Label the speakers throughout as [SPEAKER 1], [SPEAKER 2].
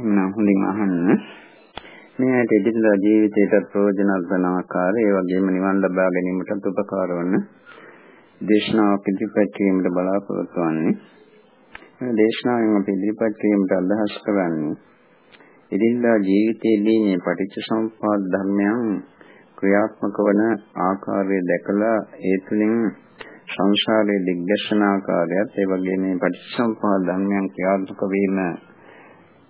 [SPEAKER 1] එහෙනම් හොඳින් අහන්න. මේ ඇට ඉදිරියට ජීවිතයට ප්‍රයෝජනවත් වන ආකාරය, ඒ වගේම නිවන් ලබා ගැනීමට උපකාර වන දේශනාවක් ඉදිරිපත් කිරීමට බලාපොරොත්තු වෙන්නේ. මේ දේශනාවෙන් අපි ඉදිරිපත් කිරීමට අදහස් කරන්නේ ඉදිරියට ජීවිතයේදී මේ පටිච්චසමුප්පාද ධර්මයන් ක්‍රියාත්මක වන ආකාරය දැකලා ඒ තුළින් සංසාරයේ දිග්දර්ශන ආකාරයත් ඒ වගේම මේ පටිච්චසමුප්පාද ධර්මයන් ක්‍රියාත්මක වීම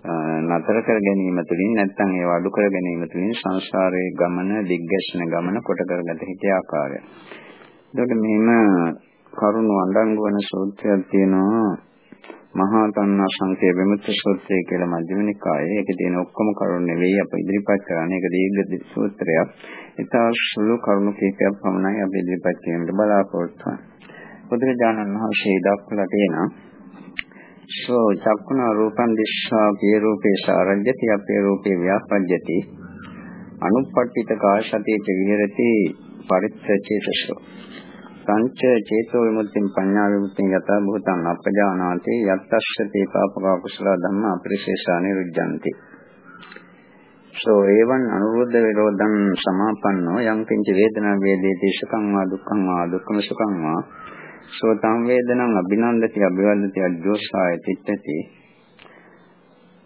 [SPEAKER 1] නතර කර ගැනීම තුළින් නැත්නම් ඒව අඩු කර ගැනීම තුළින් සංසාරයේ ගමන දිග්ගැස්සන ගමන කොට කරගත හැකි ආකාරය. එතකොට මෙහෙම කරුණු අඳංගු වන සූත්‍රයක් තියෙනවා මහා තණ්හා සංකේ විමුක්ති සූත්‍රය කියලා මධ්‍යම නිකායේ. ඒකේ තියෙන ඔක්කොම කරුණු නෙවෙයි අප ඉදිරිපත් කරන්නේ. ඒක දීර්ඝ සූත්‍රයක්. ඊට සුළු කරුණු කිහිපයක් පමණයි අපි ඉදිරිපත් කිරීමට බලාපොරොත්තු වෙන්නේ. බුදුරජාණන් වහන්සේ දක්වලා තියෙනවා සෝ චක්කුණ රූපං දිස්සා පිය රූපේ සාරජ්‍යති අපේ රූපේ ව්‍යාපජ්‍යති. අනුප්පට්ඨිත කාශතේ විහෙරති පරිත්‍චේතසෝ සංච චේතෝ විමුක්තිං පඤ්ඤා විමුක්තිං යත භූතං අපජානාති යත්තස්ස තේ පාපක කුසල ධම්ම අපරිශේෂා නිරුද්ධಂತಿ සෝ එවං අනුරුද්ධ විරෝධං සමාපන්නෝ යං කිංච වේදනා වේදේති සුඛං වා දුක්ඛං වා දුක්ඛම සුඛං වා සෝතං වේදනං අභිනන්දති අභිවන්දති අජ්ජෝසාය තිත්තති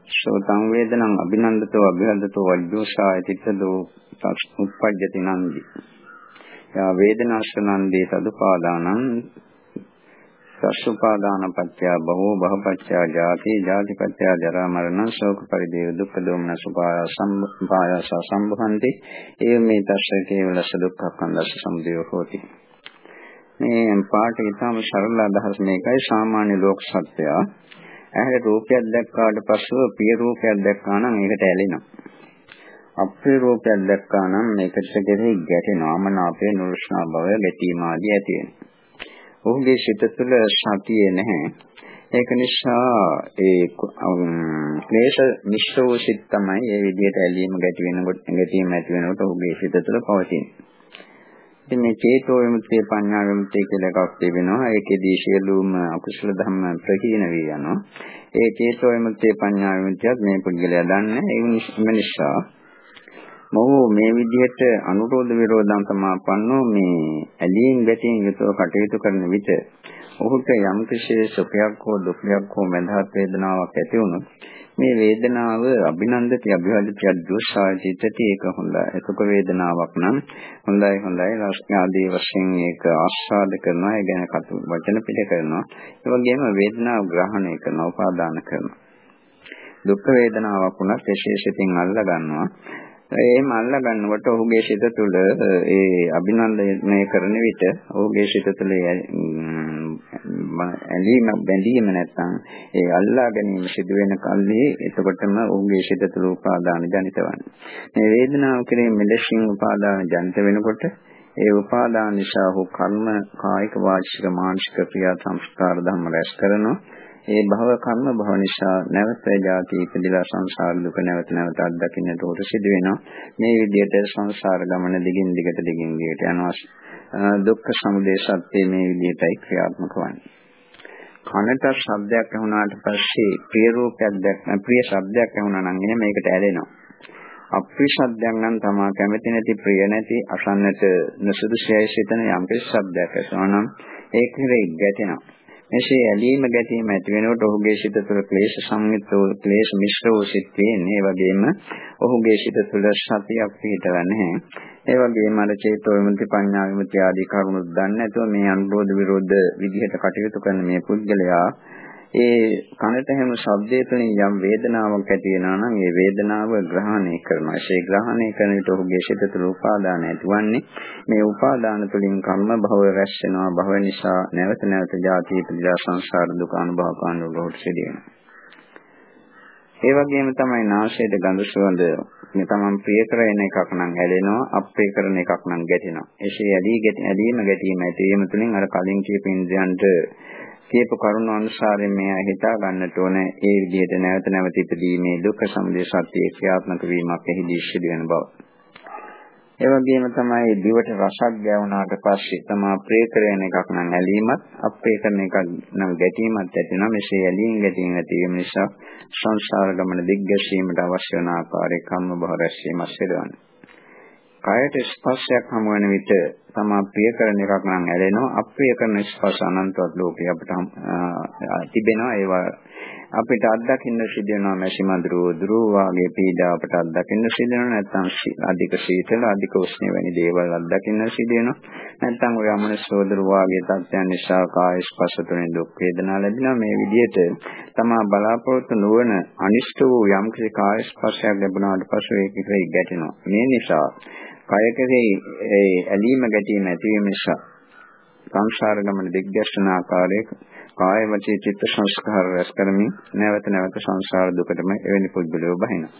[SPEAKER 1] සෝතං වේදනං අභිනන්දතෝ අභිවන්දතෝ අජ්ජෝසාය තිත්තදෝ උප්පජ්ජති නන්දි. යා වේදනාශ්‍රනන්දේ සදුපාදානං සස්සුපාදාන පත්‍ය බහෝ බහපත්‍ය ජාති ජාති පත්‍ය ජරා මරණ ශෝක පරිදේව දුක්ඛ දෝමන සුපාය සම්පායස සම්භවಂತಿ. ඒ මේ තස්ස කේවලස දුක්ඛ කන්දස සමුදය හෝති. මේ පාට ඊටම සරල අදහස් මේකයි. සාමාන්‍ය ලෝක සත්‍යය ඇහැට රූපයක් දැක්කාට පස්සෙ පිය රූපයක් දැක්කා නම් ඒකට ඇලෙනවා. අප්‍රිය රූපයක් දැක්කා නම් මේකට කෙරෙහි ගැටෙනවා. මනාපේ නුරුස්නා බව ගැටීම ආදී ඇති වෙනවා. ඔහුගේ සිත තුළ සතියේ නැහැ. ඒක නිසා ඒ ක්ලේශ මිශ්‍ර වූ සිත් තමයි ඒ විදිහට ඇලීම ගැටි වෙනකොට ගැටීම ඇති වෙනකොට ඔහුගේ සිත තුළ පවතින්නේ. ඉතින් මේ චේතෝ විමුක්තිය පඤ්ඤා විමුක්තිය කියලා එකක් තිබෙනවා. ඒකෙදී සියලුම අකුසල ධර්ම ප්‍රහීන වී යනවා. ඒ චේතෝ විමුක්තිය පඤ්ඤා විමුක්තියත් මේ පුද්ගලයා දන්නේ. ඒ නිසා මොහු මේ විදිහට අනුරෝධ විරෝධම් සමාපන්නෝ මේ ඇලීම් ගැටීම් යුතුව කටයුතු කරන විට ඔහුට යම් කිසි සුඛයක් හෝ දුක්ඛයක් හෝ මඳහත් වේදනාවක් ඇති වුණොත් මේ වේදනාව අභිනන්දති අභිවදිතය දෝෂාචිතති ඒක හොඳයි. සුඛ වේදනාවක් නම් හොඳයි හොඳයි රාශි ආදී වශයෙන් ඒක ආස්වාද කරනවා. ඒ ගැන කතු වචන පිට කරනවා. ඒ වගේම වේදනාව ග්‍රහණය කරනවා, උපාදාන කරනවා. දුක් වේදනාවක් වුණත් විශේෂයෙන් අල්ල ගන්නවා. එහෙම අල්ලා ගන්නකොට ඔහුගේ සිත තුළ ඒ අභිනන්දනය කරන විට ඔහුගේ සිත තුළ ඇලීම බැඳීම නැත්නම් ඒ අල්ලා ගැනීම සිදු වෙන කල්හි එතකොටම ඔහුගේ සිත තුළ උපාදාන ජනිත වන්නේ. මේ වේදනාව කෙරෙහි මෙලෙසින් උපාදාන ජනිත වෙනකොට ඒ උපාදාන නිසා ඔහු කර්ම කායික වාචික මානසික ක්‍රියා සංස්කාර ධර්ම රැස් කරනවා. ඒ භව කර්ම භව නිසා නැවත ජාති ඉපදිලා සංසාර දුක නැවත නැවත අත්දකින්නට උට සිදු වෙනවා. මේ විදිහට සංසාර ගමන දිගින් දිගට දිගින් දිගට යනවා. දුක්ඛ සමුදය සත්‍ය මේ විදිහටයි ක්‍රියාත්මක වන්නේ. කනට ශබ්දයක් ඇහුණාට පස්සේ ප්‍රිය රූපයක් දැක්න ප්‍රිය ශබ්දයක් ඇහුණා නම් එනේ මේකට ඇලෙනවා. අප්‍රිය ශබ්දයක් නම් තමා කැමති නැති ප්‍රිය නැති අසන්නට නසුදුසුයි සිතන යම් කිසි ශබ්දයක් ඇසුණා නම් ඒක කෙරෙහි ගැටෙනවා. මෙසේ ඇලීම ගැටීම ඇති වෙනකොට ඔහුගේ සිත තුළ ක්ලේශ සංයුක්ත වූ ක්ලේශ මිශ්‍ර වූ සිත් තියෙන්නේ. ඒ වගේම ඔහුගේ සිත තුළ සතියක් පිහිටව නැහැ. ඒ වගේම අර චේතෝ විමුක්ති පඤ්ඤා විමුක්ති ආදී කරුණු දන්නේ නැතුව මේ අනුබෝධ විරෝධ විදිහට කටයුතු කරන මේ පුද්ගලයා ඒ කනට හැම ශබ්දයේ තුලින් යම් වේදනාවක් ඇති වෙනවා නම් ඒ වේදනාව ග්‍රහණය කරනවා. ඒ ග්‍රහණය කරන විට ඔහුගේ සිත තුළ උපාදාන ඇතිවන්නේ. මේ උපාදාන තුලින් කර්ම භව රැස් වෙනවා. භව නිසා නැවත නැවත ජාති පිළිලා සංසාර දුක අනුභව කරනකොට සිදුවෙනවා. ඒ වගේම තමයි නාසයට ගඳ සුවඳ මේ තමන් ප්‍රිය කරන එකක් නම් ඇලෙනවා අප්‍රිය කරන එකක් නම් ගැටෙනවා. එසේ ඇලී ගැටි ඇලීම ගැටීම ඇතිවීම තුළින් අර කලින් කියපු ඉන්ද්‍රයන්ට කියපු කරුණ අනුසාරයෙන් මෙයා හිතා ගන්නට ඕනේ ඒ විදිහට නැවත නැවත ඉදීමේ දුක්ඛ සමුදය සත්‍ය ක්‍රියාත්මක වීමක් එහිදී සිදු වෙන බව. ඒ වගේම තමයි දිවට රසක් ගැවුනාට පස්සේ තමා ප්‍රේ කරන එකක් නම් ඇලීමත් අප්‍රේ කරන එකක් නම් ගැටීමත් ඇති වෙනවා. මෙසේ ඇලීම් ගැටීම් ඇති වීම නිසා සංසාර ගමන දිග්ගැසීමට අවශ්‍ය වන ආකාරයේ කම්ම බහ රැස්වීම සිදුවන්නේ. කයට ස්පර්ශයක් හමු වෙන විට තමා ප්‍රිය කරන එකක් නම් ඇලෙනවා. අප්‍රිය කරන ස්පර්ශ අනන්තවත් ලෝකේ අපිට තිබෙනවා. ඒවා අපිට අත්දකින්න සිදු වෙනවා. මැසි මඳුරු දුරු වාගේ පීඩා අපට අත්දකින්න සිදු වෙනවා. නැත්නම් අධික සීතල අධික උෂ්ණ වැනි දේවල් අත්දකින්න සිදු වෙනවා. නැත්නම් ඔය අමනසෝදරු වාගේ තත්ත්වයන් නිසා කාය ස්පර්ශ තුනෙන් දුක් වේදනා ලැබෙනවා. මේ විදිහට තමා බලාපොරොත්තු නොවන අනිෂ්ට වූ යම් කිසි කාය ස්පර්ශයක් ලැබුණාට පසු ඒක කෙරෙහි ගැටෙනවා. මේ නිසා කය කෙරෙහි ඒ ඇලීම ගැටීම ඇතිවීම නිසා සංසාර ගමන දිග්දර්ශන ආකාරයක කාය වචී චිත්ත සංස්කාර රැස් කරමින් නැවත නැවත සංසාර දුකටම එවැනි පුද්ගලයෝ බහිනවා.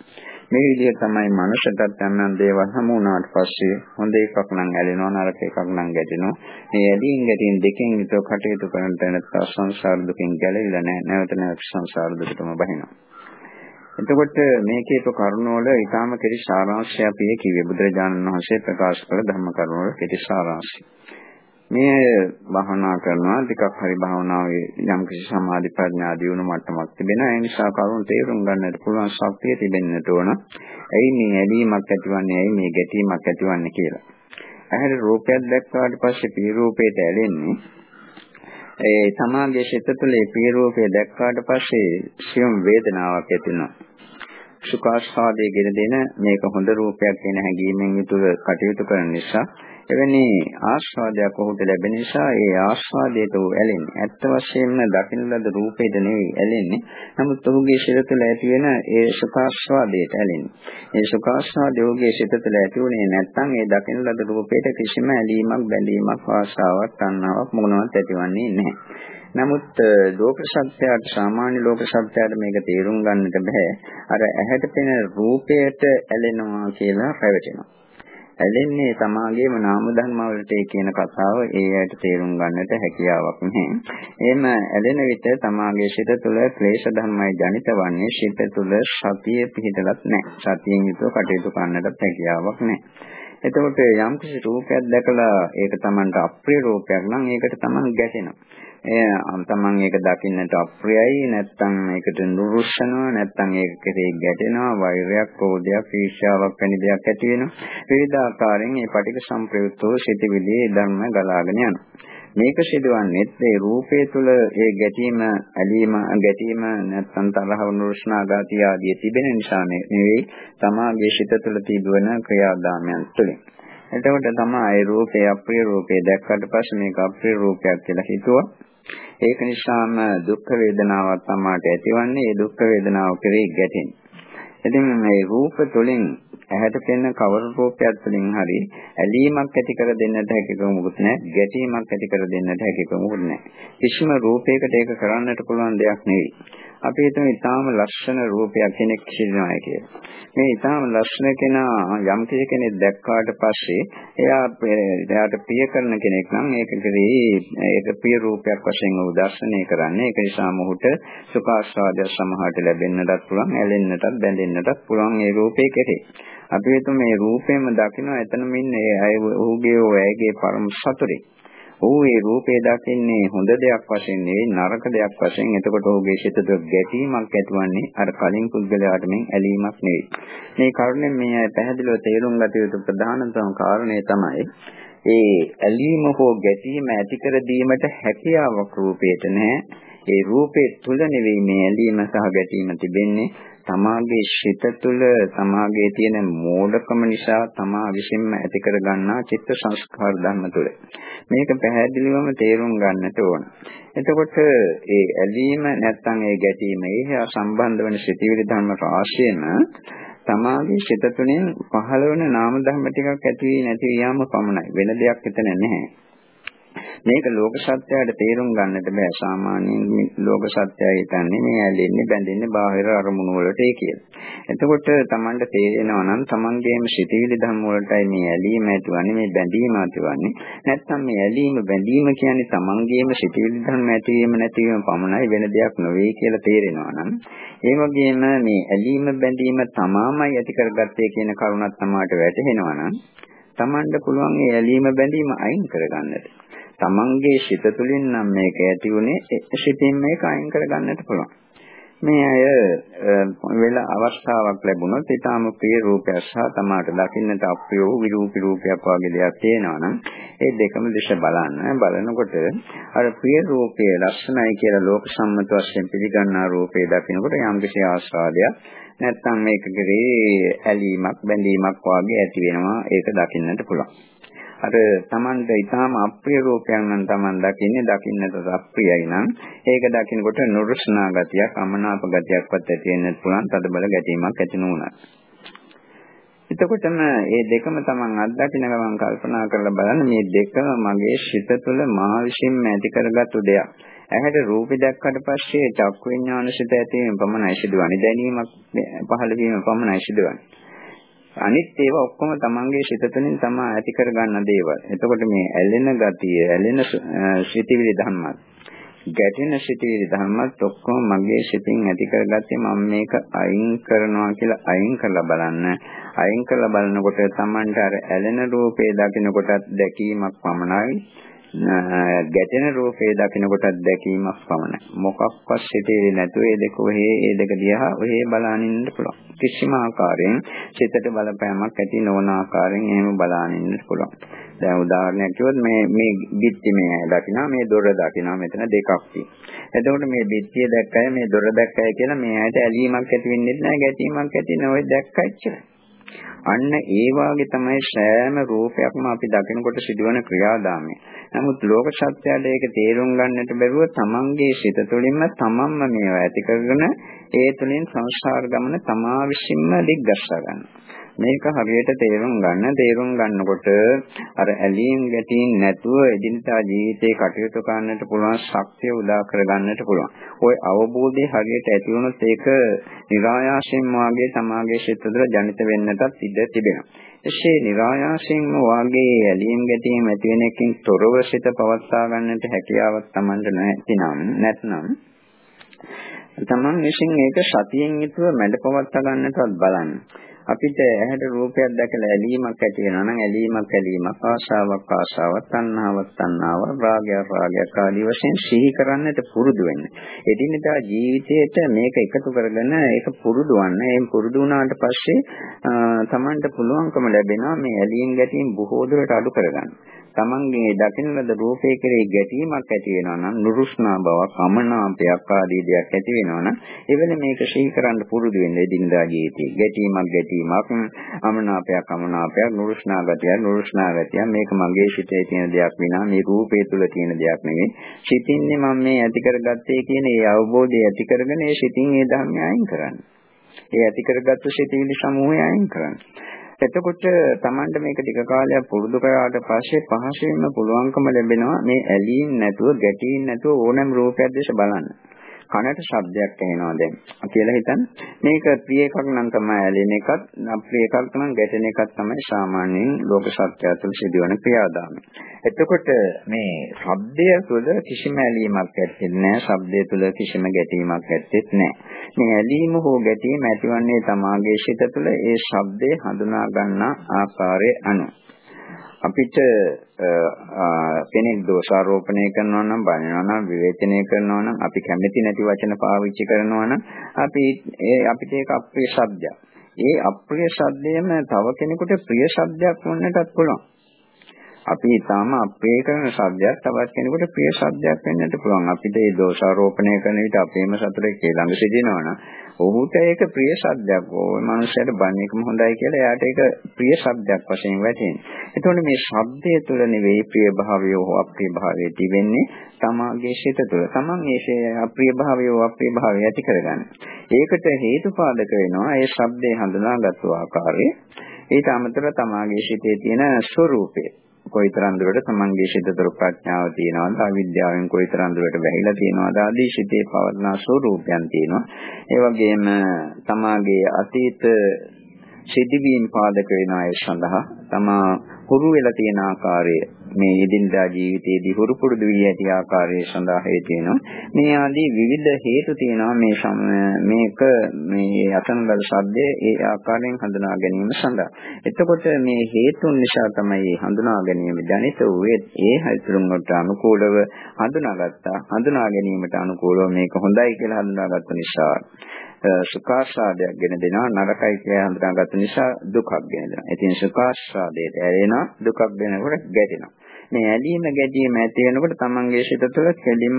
[SPEAKER 1] මේ විදිහ තමයි මනුෂ්‍යටත් යම්නම් දේවල් හමු වුණාට පස්සේ හොඳ එකක් නම් ඇලෙනවා නරක එකක් නම් ගැටෙනවා. මේ ඇලීම් ගැටීම් දෙකෙන් විතර කටයුතු කරන තැන සංසාර දුකෙන් ගැලවිලා නැහැ. නැවත නැවත සංසාර දුකටම බහිනවා. එතකොට මේ කීප කරුණවල ඊටාම කෙටි සාරාංශය අපි කිව්වේ බුදුරජාණන් වහන්සේ ප්‍රකාශ කළ ධර්ම කරුණවල කෙටි සාරාංශය. මේ භාවනා කරනවා ටිකක් හරි භාවනාවේ යම් කිසි සමාධි ප්‍රඥා දියුණු මට්ටමක් තිබෙනවා ඒ නිසා කරුණ තේරුම් ගන්නට පුළුවන් ශක්තිය තිබෙන්නට ඕන. ඇයි මේ ඇලීමක් ඇතිවන්නේ ඇයි මේ ගැටීමක් ඇතිවන්නේ කියලා. ඇහැට රූපයක් දැක්කාට පස්සේ පිය රූපයට ඇලෙන්නේ ඒ සමාගයේ සිත තුළ ඒ පිය රූපය දැක්කාට පස්සේ සියුම් වේදනාවක් ඇති වෙනවා. සුඛාස්වාදයේ ගෙන දෙන මේක හොඳ රූපයක් වෙන හැඟීමෙන් යුතුව කටයුතු කරන නිසා එවැනි ආස්වාදයක් ඔහුට ලැබෙන නිසා ඒ ආස්වාදයට ඔහු ඇලෙන්නේ. ඇත්ත වශයෙන්ම දකින්න ලද රූපයට නෙවෙයි ඇලෙන්නේ. නමුත් ඔහුගේ සිත තුළ ඇති වෙන ඒ සුඛාස්වාදයට ඇලෙන්නේ. ඒ සුඛාස්වාදය ඔහුගේ සිත තුළ ඇති වුණේ නැත්නම් ඒ දකින්න ලද රූපයට කිසිම ඇලීමක් බැඳීමක් ආශාවක් තණ්හාවක් මොනවත් ඇතිවන්නේ නැහැ. නමුත් ලෝක සත්‍යයට සාමාන්‍ය ලෝක සත්‍යයට මේක තේරුම් ගන්නට බෑ. අර ඇහැට පෙනෙන රූපයට ඇලෙනවා කියලා පැවටෙනවා. ඇලෙන්නේ තමාගේම නාම ධර්ම වලට කියන කතාව ඒ ඇයට තේරුම් ගන්නට හැකියාවක් නැහැ. එහෙම ඇලෙන විට තමාගේ සිත තුළ ක්ලේශ ධර්මයි ජනිත වන්නේ සිත තුළ සතිය පිහිටලත් නැහැ. සතියෙන් යුතුව කටයුතු කරන්නට හැකියාවක් නැහැ. එතකොට යම් කිසි රූපයක් දැකලා ඒක Tamanට අප්‍රිය රූපයක් නම් ඒකට Taman ගැටෙනවා. එය තමන් ඒක දකින්නට අප්‍රියයි නැත්නම් ඒකට නුරුස්සනවා නැත්නම් ඒක කෙරේ ගැටෙනවා වෛරයක් ක්‍රෝධයක් ඊර්ෂ්‍යාවක් වැනි දෙයක් ඇති වෙනවා. විවිධ ආකාරයෙන් මේ පටික සම්ප්‍රයුක්තව සිටිවිලි ධර්ම ගලාගෙන යනවා. මේක සිදුවන්නේ ඒ රූපයේ තුල ඒ ගැටීම ඇලීම ගැටීම නැත්නම් තරහ නුරුස්නාගාතිය ආදී තිබෙන නිසා නෙවෙයි තමාගේ සිත තුළ තිබෙන ක්‍රියාදාමයන් තුළින්. එතකොට තමයි ඒ රූපේ අප්‍රිය රූපේ දැක්කට පස්සේ මේක අප්‍රිය රූපයක් කියලා හිතුවා. ඒක නිසාම දුක් වේදනාවක් තමයි ඇතිවන්නේ. ඒ දුක් වේදනාව කෙරෙහි ගැටෙන්නේ. ඉතින් මේ රූප තුළින් ඇහැට පෙනෙන කවර රූපයක් තුළින් හරි ඇලීමක් ඇති කර දෙන්නට හැකියාවක් නැහැ ගැටීමක් ඇති කර දෙන්නට හැකියාවක් නැහැ කිසිම රූපයකට ඒක කරන්නට පුළුවන් දෙයක් නෙවෙයි අපි හිතමු ඊටාම ලස්සන රූපයක් කෙනෙක් සිටිනවා කියලා. මේ ඊටාම ලස්සන කෙනා යම් කෙනෙක් දැක්කාට පස්සේ එයා එයාට ප්‍රිය කරන කෙනෙක් නම් ඒක කෙරෙහි ඒක ප්‍රිය රූපයක් වශයෙන් උදර්ශනය කරන්නේ. ඒක නිසා මොහුට සුඛාස්වාදය සමහරට ලැබෙන්නටත් පුළුවන්, ඇලෙන්නටත්, බැඳෙන්නටත් පුළුවන් ඒ රූපේ කෙරෙහි. අපි හිතමු මේ රූපෙම දකින්න එතනම ඉන්නේ අය ඔහුගේ ඔයගේ පරම සතුරේ. ඔහු ඒ රූපේ දකින්නේ හොඳ දෙයක් වශයෙන් නෙවෙයි නරක දෙයක් වශයෙන්. එතකොට ඔහුගේ සිතට ගැටීමක් ඇතිවන්නේ අර කලින් පුද්ගලයාට මෙන් ඇලීමක් නෙවෙයි. මේ කරුණෙන් මේ පැහැදිලිව තේරුම් ගත යුතු ප්‍රධානතම කාරණේ තමයි ඒ ඇලීම හෝ ගැටීම ඇති කර දීමට හැකියාවක් රූපේට නැහැ. ඒ රූපේ තුල නෙවෙයි මේ ඇලීම සහ ගැටීම තිබෙන්නේ තමාගේ ශිත තුළ තමාගේ තියෙන මෝඩකම නිසා තමා විසින්ම ඇති කර ගන්නා චිත්ත සංස්කාර ධර්ම තුළ මේක පැහැදිලිවම තේරුම් ගන්නට ඕන. එතකොට ඒ ඇලීම නැත්නම් ඒ ගැටීම ඒ සම්බන්ධ වෙන සිතිවිලි ධර්ම රාශියම තමාගේ සිත තුළින් පහළ වෙන නාම ධර්ම ටිකක් ඇති වී නැති යාම පමණයි. වෙන දෙයක් එතන නැහැ. මේක ලෝක සත්‍යයට තේරුම් ගන්නට බෑ සාමාන්‍යයෙන් ලෝක සත්‍යය හිතන්නේ මේ ඇලෙන්නේ බැඳෙන්නේ බාහිර අරමුණු වලටයි කියලා. එතකොට Tamanට තේරෙනවා නම් Tamanගේම සිටිවිලි ධර්ම වලටයි මේ ඇලීම ඇතිවන්නේ මේ බැඳීම ඇතිවන්නේ. නැත්නම් මේ ඇලීම බැඳීම කියන්නේ Tamanගේම සිටිවිලි ධර්ම ඇතිවීම නැතිවීම පමණයි වෙන දෙයක් නෙවෙයි කියලා තේරෙනවා නම් ඒ වගේම මේ ඇලීම බැඳීම තමාමයි ඇති කරගත්තේ කියන කරුණක් තමාට වැටහෙනවා නම් Tamanට පුළුවන් ඒ ඇලීම බැඳීම අයින් කරගන්නට. Tamanගේ සිත තුළින් නම් මේක ඇති උනේ සිතින් මේක අයින් කරගන්නට පුළුවන්. මේ අය වෙල අවස්ථාවක් ලැබුණොත් ඊටාම ප්‍රිය රූපයක් සහ තමාට දකින්නට අප්‍රිය වූ විරූපී රූපයක් වගේ දෙයක් තියෙනවා නම් ඒ දෙකම දිශ බලන්න. බලනකොට අර ප්‍රිය රූපයේ ලක්ෂණයි කියලා ලෝක සම්මත වශයෙන් පිළිගන්නා රූපේ දකිනකොට යම් කිසි ආස්වාදයක් නැත්නම් මේක කෙරේ ඇලීමක් බැඳීමක් වගේ ඇති වෙනවා. ඒක දකින්නට පුළුවන්. අර Tamanda ඊටාම අප්‍රිය රූපයක් නම් Taman දකින්නේ දකින්නට අප්‍රියයි නම් ඒක දකින්නකොට නුරුස්නා ගතියක් අමනාප ගතියක්වත් ඇති වෙන්නත් පුළුවන් තදබල ගැටීමක් ඇති නුනත් එතකොටම මේ දෙකම Taman අත්දකින්න ගමන් කල්පනා කරලා බලන්න මේ දෙකම මගේ සිත තුළ මා විසින්ම ඇති කරගත්තු දෙයක්. ඇහැට රූපේ දැක්කට පස්සේ චක්කු විඥාන සිත ඇතිවීම පමණයි සිදුවන්නේ. දැනීමක් පහළ වීම පමණයි සිදුවන්නේ. අනිත් ඒවා ඔක්කොම තමන්ගේ සිත තුළින් තමා ඇති කරගන්න දේවල්. එතකොට මේ ඇලෙන ගතිය, ඇලෙන සිතිවිලි ධර්මات ගැටෙන සිටිවිලි ධර්මත් ඔක්කොම මගේ සිතින් ඇති කරගත්තේ මම මේක අයින් කරනවා කියලා අයින් කරලා බලන්න. අයින් කරලා බලනකොට Tamanට අර ඇලෙන රූපේ දකිනකොටත් දැකීමක් පමණයි. ගැටෙන රූපේ දකිනකොටත් දැකීමක් පමණයි. මොකක්වත් සිටිවිලි නැතුව ඒ දෙක ඔහේ ඒ දෙක දිහා ඔහේ බලනින්න පුළුවන්. කිසිම ආකාරයෙන් සිතට බලපෑමක් ඇති නොවන ආකාරයෙන් එහෙම බලනින්න පුළුවන්. දැන් උදාහරණයක් කිව්වොත් මේ මේ බිත්ති මේ දකිනවා මේ දොර දකිනවා මෙතන දෙකක් තියෙනවා. එතකොට මේ බිත්තිය දැක්කයි මේ දොර දැක්කයි කියලා මේ ඇයිට ඇලීමක් ඇති වෙන්නේ නැහැ ගැටීමක් ඇති නැහැ දැක්කයි කියලා. අන්න ඒ වාගේ තමයි සෑම රූපයක්ම අපි දකිනකොට සිදුවන ක්‍රියාදාමය. නමුත් ලෝක සත්‍යයට ඒක තේරුම් ගන්නට බැරුව තමන්ගේ සිත තුළින්ම තමන්ම මේවා ඇති කරගෙන ඒ තුළින් සංසාර ගමන තමා විසින්ම දිග්ගස්සා ගන්නවා. මේක හරියට තේරුම් ගන්න තේරුම් ගන්නකොට අර ඇලීම් ගැටීම් නැතුව එදිනදා ජීවිතේ කටයුතු කරන්නට පුළුවන් ශක්තිය උදා කරගන්නට පුළුවන්. ওই අවබෝධය හරියට ඇති වුණොත් ඒක નિરાයාසයෙන් වාගේ සමාගයේ සිත තුළ ජනිත වෙන්නටත් ඉඩ තිබෙනවා. එසේ નિરાයාසයෙන්ම වාගේ ඇලීම් ගැටීම් ඇති වෙන එකකින් තොරව සිත පවත්වා ගන්නට හැකියාවක් Tamanට නැතිනම් නැත්නම් Taman විසින් ඒක සතියෙන් යුතුව මැඩ පවත්වා ගන්නටවත් බලන්න. අපිට ඇහැට රූපයක් දැකලා ඇලීමක් ඇති වෙනවා නම් ඇලීමක් ඇලීමක් ආශාවක් ආශාවක් තණ්හාවක් තණ්හාවක් රාගයක් රාගයක් ආදී වශයෙන් සිහි කරන්නට පුරුදු වෙන්න. එදිනෙදා ජීවිතේට මේක එකතු කරගෙන ඒක පුරුදු වන්න. එම් පුරුදු වුණාට පස්සේ තමන්ට පුළුවන්කම ලැබෙනවා මේ ඇලීම් ගැටීම් බොහෝ දුරට අඩු කරගන්න. තමන්ගේ දකින ලද රූපේ කෙරෙහි ගැටීමක් ඇති වෙනවා නම් නුරුස්නා බවක් අමනාපයක් ආදී දෙයක් ඇති වෙනවා නම් එවැනි මේක සිහි කරන්න පුරුදු වෙන්න එදිනදා ජීවිතේ ගැටීමක් ගැටීමක් අමනාපයක් අමනාපයක් නුරුස්නා ගතිය නුරුස්නා ගතිය මේක මගේ සිතේ තියෙන දෙයක් විනා මේ රූපේ තුල තියෙන දෙයක් නෙවෙයි සිතින්නේ මම මේ ඇති කරගත්තේ කියන ඒ අවබෝධය ඇති කරගෙන ඒ සිතින් ඒ ධර්මය අයින් කරන්න. ඒ ඇති කරගත්තු සිතිවිලි සමූහය අයින් කරන්න. එතකොට Tamanට මේක ටික කාලයක් පුරුදු කරාට පස්සේ පහසෙන්ම පුළුවන්කම ලැබෙනවා මේ ඇලීම් නැතුව ගැටීම් නැතුව ඕනෑම රූපයක් දැස බලන්න. කනට ශබ්දයක් ඇහෙනවා දැන් කියලා හිතන්න. මේක ප්‍රිය එකක් නම් තමයි ඇලෙන එකත්, අප්‍රිය එකක් නම් ගැටෙන එකක් තමයි සාමාන්‍යයෙන් ලෝක සත්‍යය තුළ සිදුවන ක්‍රියාදාමය. එතකොට මේ ශබ්දය තුළ කිසිම ඇලීමක් ඇත්තේ නැහැ. ශබ්දය තුළ කිසිම ගැටීමක් ඇත්තේ නැහැ. මේ ඇලීම හෝ ගැටීම ඇතිවන්නේ තමාගේ සිත තුළ ඒ ශබ්දය හඳුනා ගන්නා ආකාරය අනුව. අපිට කෙනෙක් දෝෂාරෝපණය කරනවා නම් බලනවා නම් විවේචනය කරනවා නම් අපි කැමති නැති වචන පාවිච්චි කරනවා නම් අපි ඒ අපිට ඒක අප්‍රිය ශබ්දයක්. ඒ අප්‍රිය ශබ්දයම තව කෙනෙකුට ප්‍රිය ශබ්දයක් වන්නටත් පුළුවන්. අපි ඊටාම අප්‍රිය කරන ශබ්දයක් තවත් කෙනෙකුට ප්‍රිය ශබ්දයක් වෙන්නට පුළුවන්. අපිට ඒ දෝෂාරෝපණය කරන විට අපේම සතුටේ ළඟ සිටිනවනම් ඔහුට ඒක ප්‍රිය ශබ්දයක්. ඕ මනුස්සයට බණ එකම හොඳයි කියලා එයාට ඒක ප්‍රිය ශබ්දයක් වශයෙන් වැටෙනවා. එතකොට මේ ශබ්දය තුළ නෙවෙයි ප්‍රිය භාවය හෝ අප්‍රිය භාවය තිබෙන්නේ තමාගේ ශිත තුළ. තමන් ඒ අප්‍රිය භාවය හෝ අප්‍රිය භාවය ඇති කරගන්න. ඒකට හේතුපාදක වෙනවා ඒ ශබ්දේ හඳුනාගත්තු ආකාරය. ඊට අමතරව තමාගේ ශිතේ තියෙන ස්වરૂපය. කොයිතරම් දුරට තමන්ගේ ශිතතර ප්‍රඥාව තියෙනවද? අවිද්‍යාවෙන් කොයිතරම් දුරට වැහිලා තියෙනවද? ආදී ශිතේ පවර්ණා ස්වરૂපයන් තියෙනවා. ඒ වගේම තමාගේ අතීත සිදුවීම් පාදක වෙන අය සඳහා තමා හුරු වෙලා තියෙන ආකාරය මේ එදිනදා ජීවිතයේදී හුරු පුරුදු වී ඇති ආකාරය සඳහා හේතු වෙනවා. මේ ආදී විවිධ හේතු තියෙනවා මේ මේක මේ අසංගල ශබ්දයේ ඒ ආකාරයෙන් හඳුනා ගැනීම සඳහා. එතකොට මේ හේතුන් නිසා තමයි හඳුනා ගැනීම ජනිත වූයේ ඒ හේතුන් වලට අනුකූලව හඳුනාගත්තා. හඳුනා ගැනීමට අනුකූලව මේක හොඳයි කියලා හඳුනාගත්ත නිසා සුඛාස්වාදයක් ගෙන දෙනවා නරකයි කියලා හඳුනාගත්ත නිසා දුකක් ගෙන දෙනවා. ඉතින් සුඛාස්වාදයට ඇලෙනවා දුකක් දෙනකොට ගැටෙනවා. මේ ඇලීම ගැටීම ඇති වෙනකොට තමන්ගේ සිත තුළ කෙලින්ම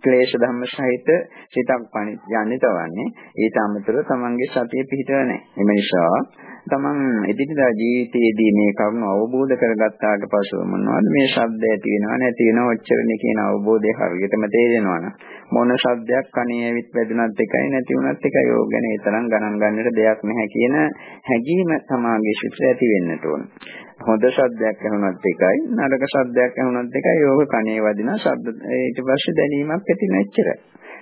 [SPEAKER 1] ක්ලේශ ධර්ම සහිත සිතක් පණි යන්නේ තවන්නේ. ඊට අමතරව තමන්ගේ සතිය පිහිටව නැහැ. එම නිසා තමන් එදිනදා ජීවිතයේදී මේ කරුණ අවබෝධ කරගත්තාට පසුව මොනවද මේ ශබ්ද ඇති වෙනව නැති වෙනව ඔච්චරනේ කියන අවබෝධය හරියටම තේරෙනවනම් මොන ශබ්දයක් කණේ ඇවිත් වැදුනත් එකයි නැති වුණත් එකයි යෝග ගැන ඒ තරම් ගණන් ගන්නට දෙයක් නැහැ කියන හැඟීම තමාගේ ශික්ෂ ඇති වෙන්නට ඕන. හොඳ ශබ්දයක් ඇහුණත් එකයි නරක ශබ්දයක් ඇහුණත් එකයි යෝග කණේ වදින ශබ්ද ඊට පස්සේ දැනීමක් ඇති නැච්චරයි.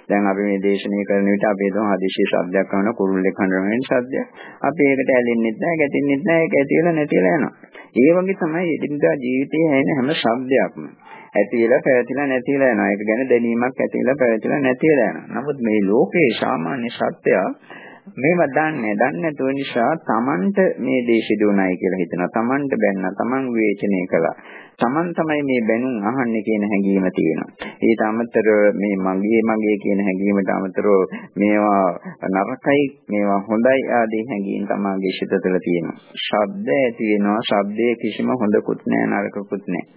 [SPEAKER 1] දැන් අපි මේ දේශනය කරන විට අපි හිතමු හදිසිය ශබ්දයක් අහන කුරුල්ලෙක් හඬන ශබ්දයක්. අපි ඒකට ඇලෙන්නෙත් නැහැ, ගැටෙන්නෙත් නැහැ, ඒක ඇතිවෙලා නැතිලා යනවා. ඒ වගේ තමයි එදිනදා ජීවිතයේ හැෙන හැම ශබ්දයක්ම. ඇතිලා පැවතිලා නැතිලා යනවා. ඒක ගැන දැනීමක් ඇතිලා පැවතිලා නැතිලා යනවා. නමුත් මේ ලෝකේ සාමාන්‍ය සත්‍යය මේව දන්නේ දන්නේ නැතුව නිසා Tamanට මේ දේ සිදුුණයි කියලා හිතනවා. Tamanට බැන්න, Taman විවේචනය කළා. Taman තමයි මේ බැනුම් අහන්නේ කියන හැඟීම තියෙනවා. ඊට අමතරව මේ මගේ මගේ කියන හැඟීමට අමතරව මේවා නරකයි, මේවා හොඳයි ආදී හැඟීම් තමාගේ සිත තුළ තියෙනවා. ශබ්ද ඇති වෙනවා. ශබ්දයේ කිසිම හොඳකුත් නැහැ, නරකකුත් නැහැ.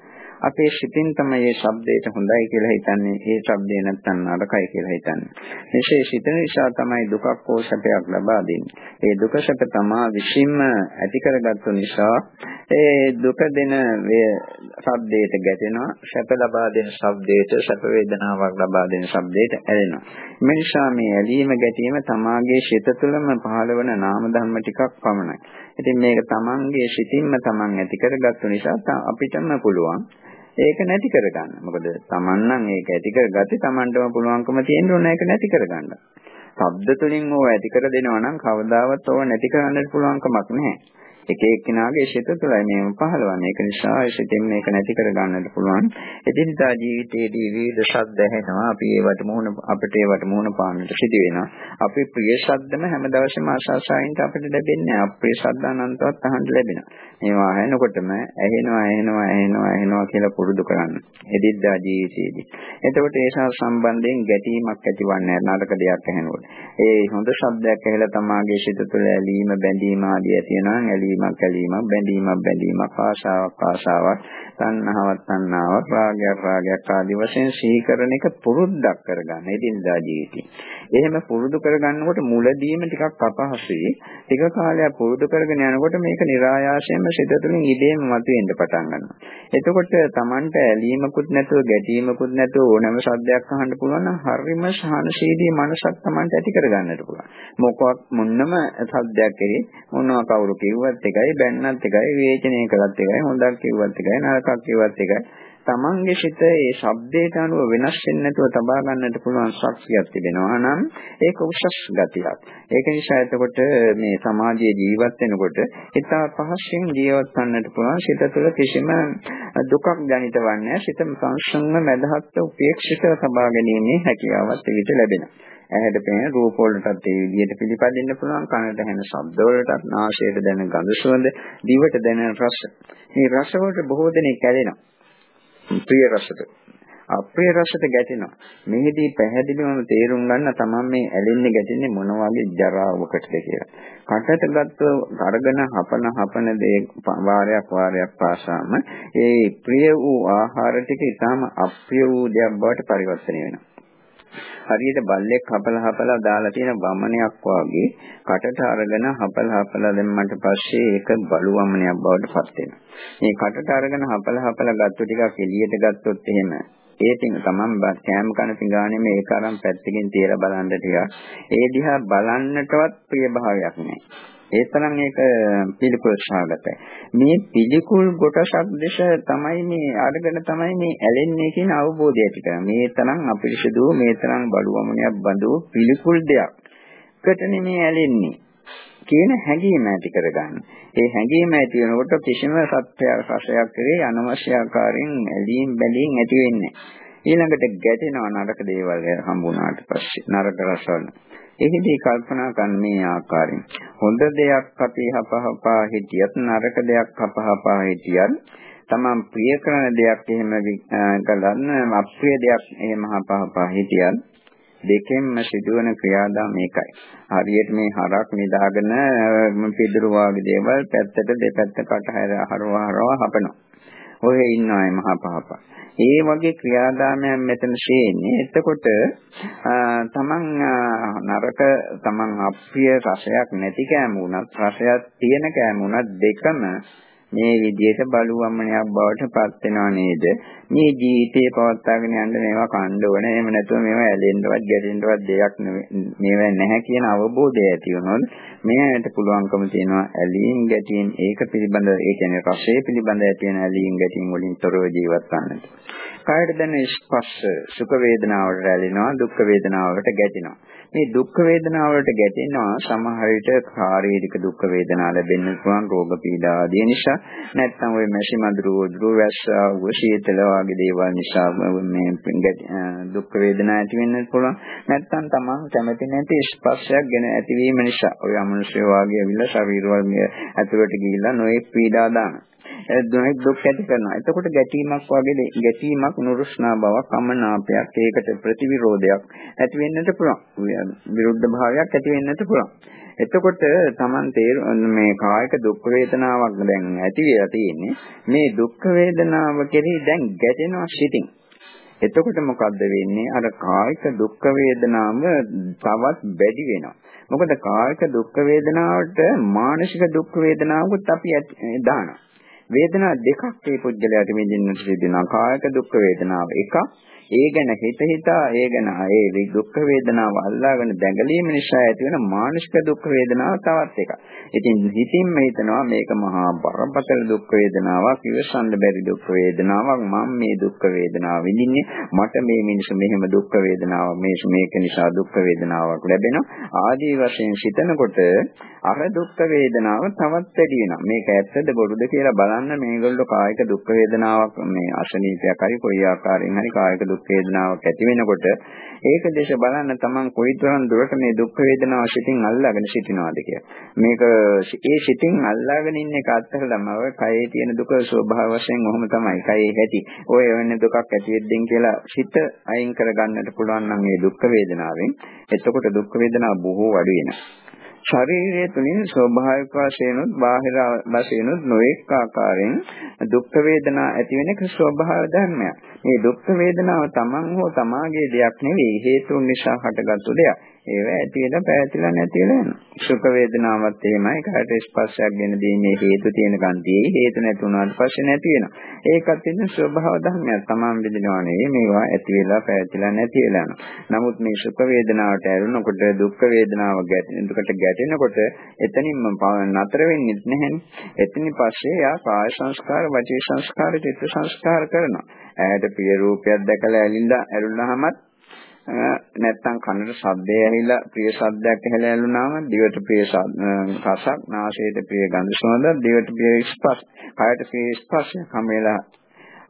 [SPEAKER 1] අපේ සිතින් තමයි මේ ශබ්දයට හොඳයි කියලා හිතන්නේ. ඒ ශබ්දේ නැත්තම් නරකයි කියලා හිතන්නේ. මෙසේ සිතන නිසා තමයි දුකක් හෝ සැපයක් ලබා දෙන්නේ. ඒ දුක සැප තමා විශ්ින්ම ඇති කරගත්තු නිසා ඒ දුක දෙන ශබ්දයට ගැටෙනවා. සැප ලබා දෙන ශබ්දයට සැප වේදනාවක් ලබා දෙන ශබ්දයට ඇලෙනවා. මේ නිසා මේ ඇලීම ගැටීම තමාගේ සිත තුළම පහළවන නාම ධර්ම ටිකක් පමණයි. ඉතින් මේක තමන්ගේ සිතින්ම තමන් ඇති කරගත්තු නිසා අපිටම පුළුවන් ඒක නැති කරගන්න. මොකද Taman නම් ඒක ඇති කරගත්තේ Tamanටම පුළුවන්කම තියෙන්න ඕන ඒක නැති කරගන්න. ශබ්ද තුලින් ඕව ඇති කර දෙනවා නම් කවදාවත් ඕව නැති කරන්නට පුළුවන්කමක් නැහැ. එක එක්කිනාගේ සිත තුළයි මේව පහළවන්නේ. ඒක නිසා සිතෙන් මේක නැති කර ගන්නට පුළුවන්. එදිනදා ජීවිතයේදී විවිධ ශබ්ද ඇහෙනවා. අපි ඒවට මුහුණ අපිට ඒවට මුහුණ පාන්නට සිදු වෙනවා. අපි ප්‍රිය ශබ්දම හැම දවසෙම ආශාසයින්ට අපිට ලැබෙන්නේ අප්‍රිය ශබ්ද අනන්තවත් අහන්න ලැබෙනවා. මේවා ඇහෙනකොටම ඇහෙනවා ඇහෙනවා ඇහෙනවා ඇහෙනවා කියලා පුරුදු කරන්න. එදිනදා ජීවිතයේදී. එතකොට ඒ සම්බන්ධයෙන් ගැටීමක් ඇතිවන්නේ නරක දෙයක් ඇහෙනකොට. ඒ හොඳ ශබ්දයක් ඇහෙලා තමාගේ සිත තුළ ඇලීම බැඳීම ආදී ඇති වෙනවා. ඇලීම ඇලීමක් ඇලීමක් බැඳීමක් බැඳීමක් ආශාවක් ආශාවක් තණ්හාවක් තණ්හාවක් රාගයක් රාගයක් ආදී වශයෙන් සිහි කරන එක පුරුද්දක් කරගන්න එදිනදා ජීවිතේ. එහෙම පුරුදු කරගන්නකොට මුලදීම ටිකක් අපහසුයි. ටික කාලයක් පුරුදු කරගෙන යනකොට මේක નિરાයාසයෙන්ම සිත තුළින් ඉබේම මතුවෙන්න පටන් ගන්නවා. එතකොට Tamanට ඇලීමකුත් නැතුව ගැටීමකුත් නැතුව ඕනෑම සද්දයක් අහන්න පුළුවන් නම් හරිම සහනශීලී මනසක් Tamanට ඇති කරගන්නට පුළුවන්. මොකක් මොන්නම සද්දයක් කෙරේ මොනවා කවුරු කිව්වත් එකයි බැන්නත් එකයි විවේචනය කළත් එකයි හොඳක් කිව්වත් එකයි නරකක් කිව්වත් එකයි තමන්ගේ සිත ඒ ශබ්දයට අනුව වෙනස් වෙන්නේ නැතුව තබා ගන්නට පුළුවන් ශක්තියක් තිබෙනවා. නම් ඒක උසස් ගතියක්. ඒක නිසා එතකොට මේ සමාජයේ ජීවත් වෙනකොට ඉතා පහසුවෙන් ජීවත් වන්නට පුළුවන් සිත තුළ කිසිම දුකක් ජනිත වන්නේ සිත සංසංග මැදහත් උපේක්ෂිතව තබා ගැනීමේ හැකියාවක් පිළිට ලැබෙනවා. ඇහැට පෙනෙන රූප වලටත් ඒ විදිහට පිළිපදින්න පුළුවන්. කනට ඇහෙන ශබ්ද වලටත් නාසයට දැනෙන ගඳ සුවඳ දිවට දැනෙන රස. මේ රස වලට බොහෝ දෙනෙක් ඇලෙනවා. ප්‍රිය රසට අප්‍රිය රසට ගැටෙනවා. මෙහිදී පැහැදිලිවම තේරුම් ගන්න තමන් මේ ඇලෙන්නේ ගැටෙන්නේ මොන වගේ ජරාවකටද කියලා. කටට ගත්ත අරගෙන හපන හපන දේ වාරයක් වාරයක් පාසාම ඒ ප්‍රිය වූ ආහාර ටික ඊටාම අප්‍රිය වූ දෙයක් බවට පරිවර්තනය වෙනවා. හරියට බල්ලෙක් හපලා හපලා දාලා තියෙන වමනයක් වගේ කටට අරගෙන හපලා හපලා දැම්මට පස්සේ ඒක බලු වමනයක් බවට පත් වෙනවා. මේ කටට අරගෙන හපලා හපලා ගත්ත ටිකක් එළියට ගත්තොත් එහෙම ඒකින් තමන් කෑම කන පිඟානේ මේක අරන් පැත්තකින් තියලා බලන්න ටිකක් ඒ දිහා බලන්නටවත් ප්‍රිය භාවයක් නැහැ. ඒ තරම් ඒක පිළිකුල් සහගතයි. මේ පිළිකුල් කොටසක් දෙස තමයි මේ අරගෙන තමයි මේ ඇලෙන්නේ කියන අවබෝධය ඇති කරගන්න. මේ තරම් අපිරිසුදු මේ තරම් බලුවමනයක් බඳු පිළිකුල් දෙයක්. කට නෙමේ ඇලෙන්නේ. කියන හැඟීම ඇති කරගන්න. ඒ හැඟීම ඇති වෙනකොට කිසිම සත්‍ය රසයක් කරේ අනවශ්‍ය ආකාරයෙන් ඇලීම් බැඳීම් ඇති වෙන්නේ ඊළඟට ගැටෙනවා නරක දේවල් හම්බුනාට පස්සේ නරක රසවල. එහිදී කල්පනා කරන මේ ආකාරයෙන් හොඳ දෙයක් අපි හපහපා හිටියත් නරක දෙයක් හපහපා හිටියත් තමන් ප්‍රිය කරන දෙයක් එහෙම ගලන්න අප්‍රිය දෙයක් එහෙම හපහපා හිටියත් දෙකෙන්ම සිදුවන ක්‍රියාදාම මේකයි. හරියට මේ හරක් නිදාගෙන පිදුරු වාගේ දේවල් පැත්තට දෙපැත්ත කටහැර හරවා හරවා හපනවා. ඔය ඉන්නවයි මහා පහපා. ඒ වගේ ක්‍රියාදාමයන් මෙතන ශේන්නේ. එතකොට තමන් නරක තමන් අප්‍රිය රසයක් නැති කෑම වුණත් රසයක් තියෙන කෑම වුණත් දෙකම මේ විදිහට බලුවම්මනයක් බවට පත් වෙනව නේද? මේ ජීවිතේ පවත්වාගෙන යන්න මේවා කණ්ඩ ඕන. එහෙම නැතුව මේවා ඇලෙන්නවත් ගැටෙන්නවත් දෙයක් මේවා නැහැ කියන අවබෝධය ඇති වුණොත් මෙයාට පුළුවන්කම තියෙනවා ඇලීම් ගැටීම් ඒක පිළිබඳ ඒ කියන්නේ රසය පිළිබඳ ඇති වෙන ඇලීම් ගැටීම් වලින් තොරව ජීවත් වන්නට. කායයට දැනෙන ස්පර්ශ සුඛ වේදනාවට රැළෙනවා දුක් වේදනාවට ගැටෙනවා. මේ දුක් වේදනාවලට ගැටෙනවා සමහර විට ශාරීරික දුක් වේදනා ලැබෙන්න පුළුවන් රෝග පීඩා ආදී නිසා. නැත්නම් ওই මැසි මදුරු උදුරු වැස්සා උෂීතල වගේ දේවල් නිසා මේ දුක් වේදනා ඇති වෙන්න පුළුවන්. නැත්නම් තමන් කැමති නැති ස්පර්ශයක් ගැන ඇතිවීම නිසා. ඔය අමනුෂ්‍ය වාගේ අවිල ශරීරවල ඇතුළට ගිහිල්ලා නොඑක් පීඩා දානවා දුනෙක් දුක් ඇති කරනවා. එතකොට ගැටීමක් වගේ ගැටීමක් නුරුස්නා බවක් අමනාපයක් ඒකට ප්‍රතිවිරෝධයක් ඇති වෙන්නට පුළුවන්. විරුද්ධ භාවයක් ඇති වෙන්නට පුළුවන්. එතකොට Taman මේ කායික දුක් වේදනාවක් දැන් ඇති වෙලා තියෙන්නේ. මේ දුක් වේදනාව කෙරෙහි දැන් ගැටෙනවා සිටින්. එතකොට මොකද්ද වෙන්නේ? අර කායික දුක් වේදනාව තවත් වැඩි වෙනවා. මොකද කායික දුක් වේදනාවට මානසික දුක් වේදනාවකුත් අපි දානවා. වේදනා දෙකක් මේ පුද්ගලයාට විඳින්නට සිදුවෙනවා. කායික දුක් වේදනාව එකක් ඒ ගැන හිත හිතා ඒ ගැන ඒ දුක් වේදනාව අල්ලාගෙන දැඟලීම නිසා ඇති වෙන මානසික දුක් වේදනාව තවත් එකක්. ඉතින් හිතින්ම හිතනවා මේක මහා බරපතල දුක් වේදනාවක්, ඉවසන්න බැරි දුක් වේදනාවක්. මම මේ දුක් වේදනාව විඳින්නේ මට මේ මිනිස්සු මෙහෙම දුක් වේදනාවක් මේ මේක නිසා දුක් වේදනාවක් ලැබෙනවා. ආදී වශයෙන් සිතනකොට අර දුක් වේදනාව තවත් වැඩි වෙනවා. මේක ඇත්තද බොරුද කියලා බලන්න මේගොල්ලෝ කායික දුක් වේදනාවක් මේ අසනීපයක් හරි කොයි ආකාරයෙන් හරි කායික දුක් වේදනාවක් ඇති වෙනකොට ඒක දේශ බලන්න තමන් කොයිතරම් දුරට මේ දුක් වේදනාව සිතින් අල්ලාගෙන සිටිනවද කියලා. මේක ඒ සිතින් අල්ලාගෙන ඉන්න එක අත්හැරලාම ඔය කයේ තියෙන දුක ස්වභාව වශයෙන් ඔහොම තමයි. කයේ ඇති. ඔය වෙන දුකක් ඇති වෙද්දී කියලා සිත අයින් කරගන්නට පුළුවන් නම් මේ දුක් වේදනාවෙන් එතකොට දුක් වේදනාව බොහෝ අඩු වෙනවා. ශරීරය තුලින් ස්වභාවික වශයෙන්ුත් බාහිර වශයෙන්ුත් නොඑක ආකාරයෙන් දුක් වේදනා ඇති වෙන එක ස්වභාව ධර්මයක්. මේ දුක් වේදනාව තමන් හෝ තමාගේ දෙයක් නෙවෙයි හේතුන් නිසා හටගත්තු දෙයක්. ඒව ඇති වෙලා පැවතිලා නැති වෙලා යනවා. සුඛ වේදනාවත් එහෙමයි. කායට ස්පර්ශයක් ගෙන දෙන්නේ හේතු තියෙන කන්තියේ හේතු නැති වුණාට පස්සේ නැති වෙනවා. ඒකත් ඉන්න ස්වභාව ධර්මයක්. තමන් විඳිනවා නෙවෙයි මේවා ඇති වෙලා පැවතිලා නැති වෙලා යනවා. නමුත් මේ සුඛ වේදනාවට ඇරුණකොට දුක් වේදනාව ගැටෙනකොට ගැටෙනකොට එතනින්ම නතර වෙන්නේ නැහැනේ. එතනින් පස්සේ යා කාය සංස්කාර, වචී සංස්කාර, චිත්ත සංස්කාර කරනවා. ඇයට ප්‍රිය රූපයක් දැකලා ඇලිලා ඇරුණාමත් නැත්තම් කනට ශබ්දය ඇහිලා ප්‍රිය ශබ්දයක් ඇහිලා ඇලුනාම දිවට ප්‍රිය රසක් නාසයට ප්‍රිය ගඳ සුවඳ දිවට ප්‍රිය ස්පර්ශ කයට ප්‍රිය ස්පර්ශයක් හැමෙලා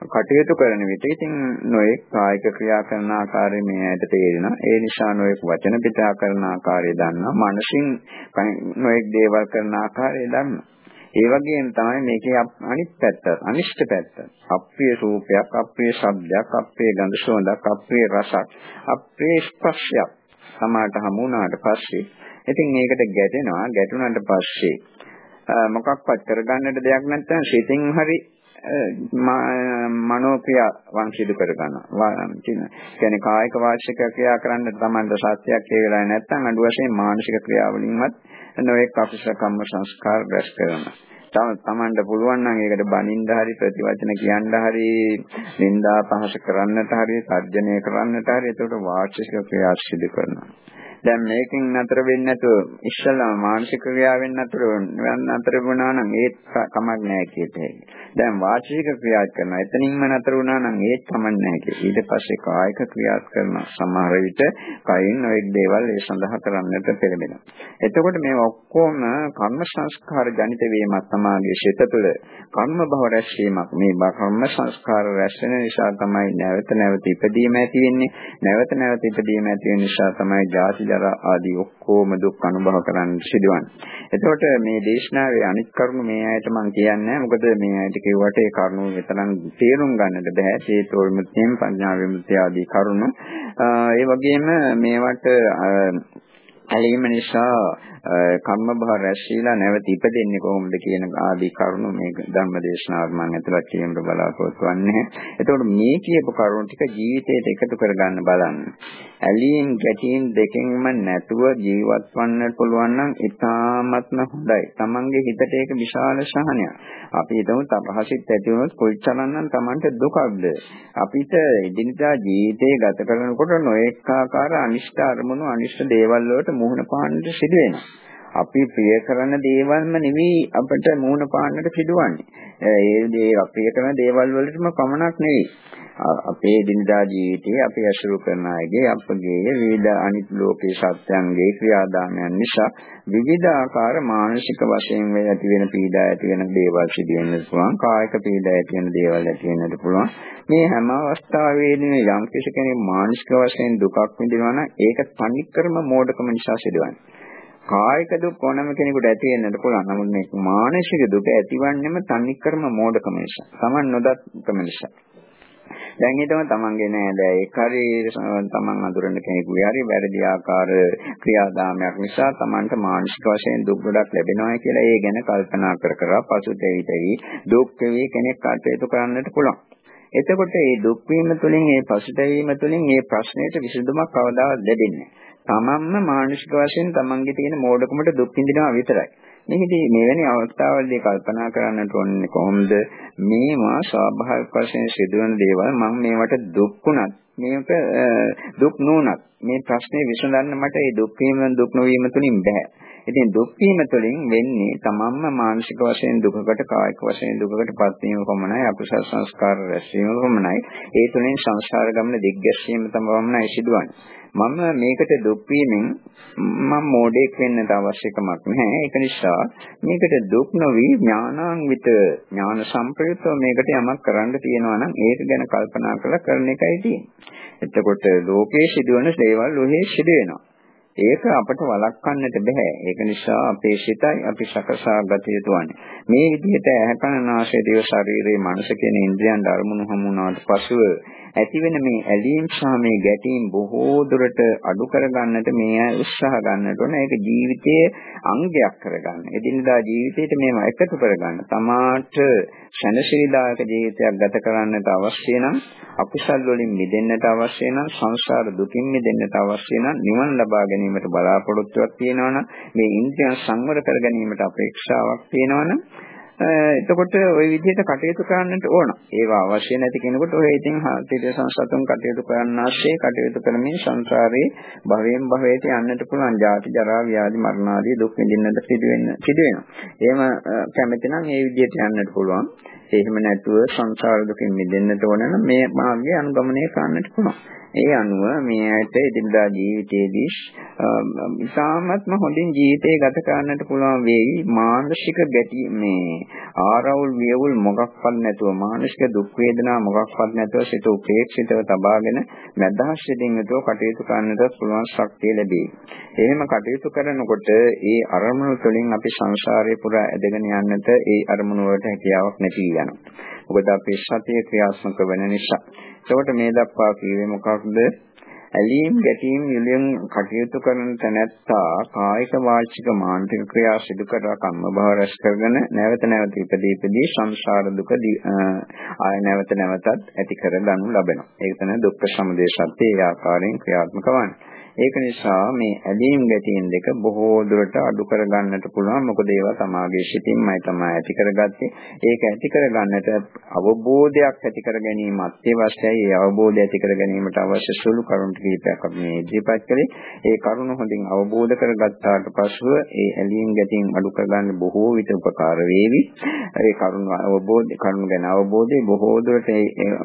[SPEAKER 1] කටයුතු කරන විට ඉතින් නොඑක් කායික ක්‍රියා කරන ආකාරය මේ ඇයට තේරෙනවා. ඒ නිසා නොඑක් වචන පිටා කරන ආකාරය දන්නවා. මනසින් නොඑක් දේවල් කරන ආකාරය දන්නවා. ඒ වගේම තමයි මේකේ අනිත් පැත්ත, අනිෂ්ට පැත්ත. අප්‍රිය රූපයක්, අප්‍රිය ශබ්දයක්, අප්‍රිය ගන්ධ සුවඳක්, අප්‍රිය රසක්, අප්‍රිය ස්පර්ශයක් සමාට හමු වුණාට පස්සේ ඉතින් මේකට ගැටෙනවා. ගැටුණාට පස්සේ මොකක්වත් කරගන්නට දෙයක් නැත්නම් සිතින් හරි මනෝක්‍රියා වංශිදු කර ගන්නවා. කියන්නේ කායික වාචික ක්‍රියා කරන්න තමන්ට සත්‍යයක් ඒ වෙලාවේ නැත්නම් අඩු වශයෙන් මානසික ක්‍රියාවලින්වත් නොඑක් අකුසල කම්ම සංස්කාර රැස් කරනවා. තම තමන්ට පුළුවන් නම් ඒකට බනින්න හරි ප්‍රතිවචන කියන්න හරි නින්දා පහස කරන්නට හරි සර්ජනය කරන්නට හරි ඒකට වාචික ක්‍රියා සිදු කරනවා. දැන් මේකෙන් නතර වෙන්නේ නැතුව ඉස්සලා මානසික ක්‍රියාවෙන් නතර නතර වුණා නම් ඒත් කමක් නැහැ කියත හැකි. දැන් වාචික ක්‍රියා කරනවා. එතනින්ම නතර වුණා නම් ඒත් කමක් නැහැ කිය. ඊට පස්සේ කායික ක්‍රියා කරනවා. සමහර විට කයින් ඔය දේවල් ඒ සඳහා කරන්නට පෙළඹෙනවා. එතකොට මේ ඔක්කොම කර්ම සංස්කාර ජනිත වීමක් තමයි ශිත තුළ කර්ම භව රැස්වීමක්. මේ කර්ම සංස්කාර රැස් වෙන නිසා තමයි නැවත නැවත ඉපදීම ඇති වෙන්නේ. නැවත නැවත ඉපදීම ඇති වෙන නිසා තමයි ජාති ජරා ආදී ඔක්කොම දුක් අනුභව කරන්න සිදුවන්නේ. එතකොට මේ දේශනාවේ අනිත් කරුණු මේ ඇයට මම කියන්නේ මොකද මේ ඇයට කිව්වට ඒ කරුණු විතරක් තේරුම් ගන්නට බෑ. චේතෝ විමුක්තියෙන් පඤ්ඤා විමුක්තිය ආදී කරුණු. ඒ වගේම මේවට ඇලීම නිසා කම්ම භව රැස්විලා නැවත ඉපදෙන්නේ කොහොමද කියන ආදී කරුණු මේ ධර්ම දේශනාවට මම ඇතුළත් කිරීමට බලාපොරොත්තු වෙන්නේ. එතකොට මේ කියපු කරුණු ටික ජීවිතයට එකතු කරගන්න බලන්න. ඇලීම් ගැටීම් දෙකෙන්ම නැතුව ජීවත් වන්න පුළුවන් නම් ඉතාමත්ම හොඳයි. Tamange හිතට ඒක විශාල සහනයක්. අපි හිතමු තපහසිට ඇති වුණොත් කොයිතරම්නම් Tamanට දුකක්ද? අපිට එදිනදා ජීවිතේ ගත කරනකොට නොඑක ආකාර අනිෂ්ට අරමුණු අනිෂ්ට දේවල් වලට මුහුණ පාන්නට සිදු වෙනවා. අපි ප්‍රිය කරන දේවල්ම නෙවෙයි අපිට මූණ පාන්නට සිදුවන්නේ. ඒ දේ අප්‍රිය කරන දේවල් වලටම පමණක් නෙවෙයි. අපේ දිනදා ජීවිතයේ අපි අසුරු කරන අයගේ අපගේ විවිධ අනිත් ලෝකේ සත්‍යයන්ගේ ක්‍රියාදාමයන් නිසා විවිධ ආකාර මානසික වශයෙන් වේ ඇති වෙන පීඩා ඇති වෙන දේවල් සිදු වෙන්න පුළුවන් කායික පීඩා ඇති වෙන දේවල් ඇති වෙන්නත් පුළුවන් මේ හැම අවස්ථාවෙදීම යම් කෙනෙක් මානසික වශයෙන් දුකක් විඳිනවා නම් ඒක තනිකරම මෝඩකම නිසා සිදුවන්නේ කායික දුක් ඕනම කෙනෙකුට ඇති වෙන්නට පුළුවන්. නමුත් මේ මානසික දුක ඇතිවන්නේම තනිකරම මෝඩකම නිසා. Taman නොදත්කම නිසා. දැන් හිතම තමන්ගේ නේද ඒක හරි තමන් අඳුරන කෙනෙකුගේ හරි වැරදි ආකාර ක්‍රියාදාමයක් නිසා තමන්ට මානසික වශයෙන් දුක් ගොඩක් ලැබෙනවා කියලා ඒ ගැන කල්පනා කර කර පසුතැවිතයි දුක් වෙවි කෙනෙක් කටයුතු කරන්නට පුළුවන්. එතකොට මේ දුක් වීම තුළින් මේ පසුතැවීම තුළින් මේ ප්‍රශ්නයට විසඳුමක් කවදාවත් ලැබෙන්නේ නැහැ. තමන්ම මානසික වශයෙන් තමන්ගේ තියෙන මෝඩකමට දුක් විඳිනවා විතරයි. මේකදී මෙවැනි අවස්ථාවලදී කල්පනා කරන්නට ඕනේ කොහොමද මේවා ස්වාභාවික වශයෙන් සිදුවන දේවල් මම මේවට දුක්ුණත් මේක දුක් නුනත් මේ ප්‍රශ්නේ විසඳන්න මට ඒ දුක් වීම දුක් නොවීම තුලින් බෑ. ඉතින් දුක් වීම තුළින් වෙන්නේ තමන්ම මානසික වශයෙන් දුකකට කායික වශයෙන් දුකකට පත් වීම පමණයි අකුසල සංස්කාර රැස්වීම පමණයි ඒ තුළින් සංසාර ගමන දිග්ගැස්සීම තමයි සිදුවන්නේ මම මේකට දුක් වීමෙන් මම මෝඩෙක් වෙන්නට අවශ්‍යකමක් නැහැ ඒක නිසා මේකට දුක් නොවි ඥානාන්විත ඥාන සම්ප්‍රයුක්තව මේකට යමක් කරන්න තියෙනවා නම් ඒක ගැන කල්පනා කරලා කරන එකයි තියෙන්නේ එතකොට ලෝකයේ සිදුවන දේවල් ඔහේ සිදු වෙනවා ඒක අපට වළක්වන්නට බෑ. ඒක නිසා අපේ සිතයි අපි සකසා ගත යුතුවන්නේ. මේ විදිහට ඇහැකන නාසය දිව ශරීරයේ මනස කියන ඉන්ද්‍රියන් ධර්මණු හමුනාට පසුව ඇතිවෙන මේ ඇලීම් සහ මේ ගැටීම් බොහෝ දුරට අඩු කරගන්නට මේ අය උත්සාහ ගන්නට ඕන. ඒක ජීවිතයේ අංගයක් කරගන්න. එදිනදා ජීවිතේට මේව එකතු කරගන්න. තමාට ශනශීලායක ජීවිතයක් ගත කරන්නට අවශ්‍ය නම් අකුසල් වලින් මිදෙන්නට අවශ්‍ය නම් සංසාර දුකින් මිදෙන්නට අවශ්‍ය නම් නිවන් ලබා ගැනීමට බලාපොරොත්තුවක් තියෙනවා නම් මේ ඉන්ද්‍රියන් සංවර කර ගැනීමට අපේක්ෂාවක් තියෙනවා නම් එතකොට ওই විදිහට කටයුතු කරන්නට ඕන. ඒවා අවශ්‍ය නැති කෙනෙකුට ඔය ඉතින් තිර සංසතුන් කටයුතු කරන්න ආශ්‍රේ කටයුතු කරමින් සංසාරේ භවයෙන් භවයට යන්නට පුළුවන්. ජාති ජරා ව්‍යාධි මරණ ආදී දුක් විඳින්නට සිදු වෙන සිදු වෙනවා. එහෙම කැමති නම් මේ විදිහට යන්නට පුළුවන්. එහෙම නැතුව සංසාර දුකින් මිදෙන්නට ඕන නම් මේ මාර්ගය අනුගමනය කරන්නට පුළුවන්. ඒ අනුව මේ ඇයට එදිනදා ජීවිතයේදී ඉතාමත්ම හොඳින් ජීවිතය ගත කරන්නට පුළුවන් වෙයි මානසික ගැටි මේ ආරවුල් වියවුල් මොකක්වත් නැතුව මානසික දුක් වේදනා මොකක්වත් නැතුව සිත උපේක්ෂිතව තබාගෙන මදහස් සිටින් යුතුව කටයුතු කරන්නට පුළුවන් ශක්තිය ලැබේ. එහෙම කටයුතු කරනකොට ඒ අරමුණු තුළින් අපි සංසාරේ පුරා ඇදගෙන යන්නට ඒ අරමුණු වලට හැකියාවක් නැති වෙනවා. මොකද අපේ සතිය ක්‍රියාත්මක වෙන නිසා. එතකොට මේ දක්වා කියවේ මොකක්ද? ඇලීම් ගැටීම් යලින් කටයුතු කරන තැනැත්තා කායික වාචික මානසික ක්‍රියා සිදු කරලා කම්ම භව රැස් කරගෙන නැවත නැවත ඉපදී ඉපදී සංසාර දුක ආය නැවත නැවතත් ඇති කර ගනු ලබනවා. ඒක තමයි දුක්ඛ සමුදය සත්‍ය ඒ ආකාරයෙන් ක්‍රියාත්මක වන්නේ. ඒක නිසා මේ ඇලීම් ගැටීම් දෙක බොහෝ දුරට අඩු කරගන්නට පුළුවන්. මොකද ඒවා සමාගයේ සිටින්මයි තමයි ඇති කරගත්තේ. ඒක ඇති කරගන්නට අවබෝධයක් ඇති කර ගැනීම අත්‍යවශ්‍යයි. ඒ අවබෝධය ඇති කර ගැනීමට අවශ්‍ය සුළු කරුණු කිහිපයක් අපි මේ ඉදිරිපත් කළේ. ඒ කරුණු හොඳින් අවබෝධ කරගත්තාට පසුව ඒ ඇලීම් ගැටීම් අඩු කරගන්න බොහෝ විට උපකාර වේවි. ඒ කරුණු අවබෝධ කරුණු ගැන අවබෝධය බොහෝ දුරට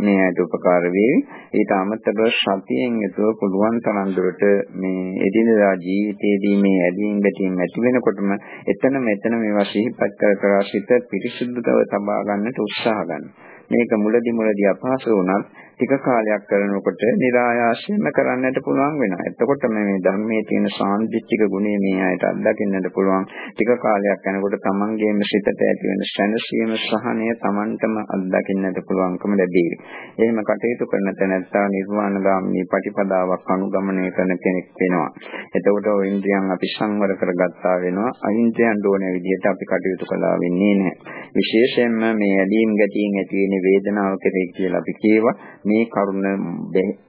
[SPEAKER 1] මේ ඇයට උපකාර වේවි. ඊට අමතරව සතියෙන් යුතුව පුළුවන් තරම් දුරට මේ එදිනදා ජීවිතයේදී මේ ඇදීම් ගැටීම් ඇති වෙනකොටම එතන මෙතන මේවා සිහිපත් කර කර සිත පිරිසිදුව තබා ගන්නට උත්සාහ ගන්න. මේක මුලදි මුලදි අපහසු වුණත් ටික කාලයක් කරනකොට નિરાයාසයෙන්ම කරන්නට පුළුවන් වෙනවා. එතකොට මේ ධර්මයේ තියෙන සාන්දිටික ගුණය මේ අයට අත්දකින්නට පුළුවන්. ටික කාලයක් යනකොට තමන්ගේම සිතට ඇති වෙන සැනසීම සහනය තමන්ටම අත්දකින්නට පුළුවන්කම ලැබේ. එහෙම කටයුතු කරන තැනැත්තා නිර්වාණගාමී ප්‍රතිපදාවක් අනුගමනය කරන කෙනෙක් වෙනවා. එතකොට ඔය ඉන්ද්‍රියන් අපි සංවර කරගත්තා වෙනවා. අහිංසයන් ඕන විදිහට අපි කටයුතු කළා වෙන්නේ නැහැ. විශේෂයෙන්ම මේ ඇදීම් ගැටීම් ඇති වෙන වේදනාව කෙරෙහි කියලා අපි කියවා මේ කරුණ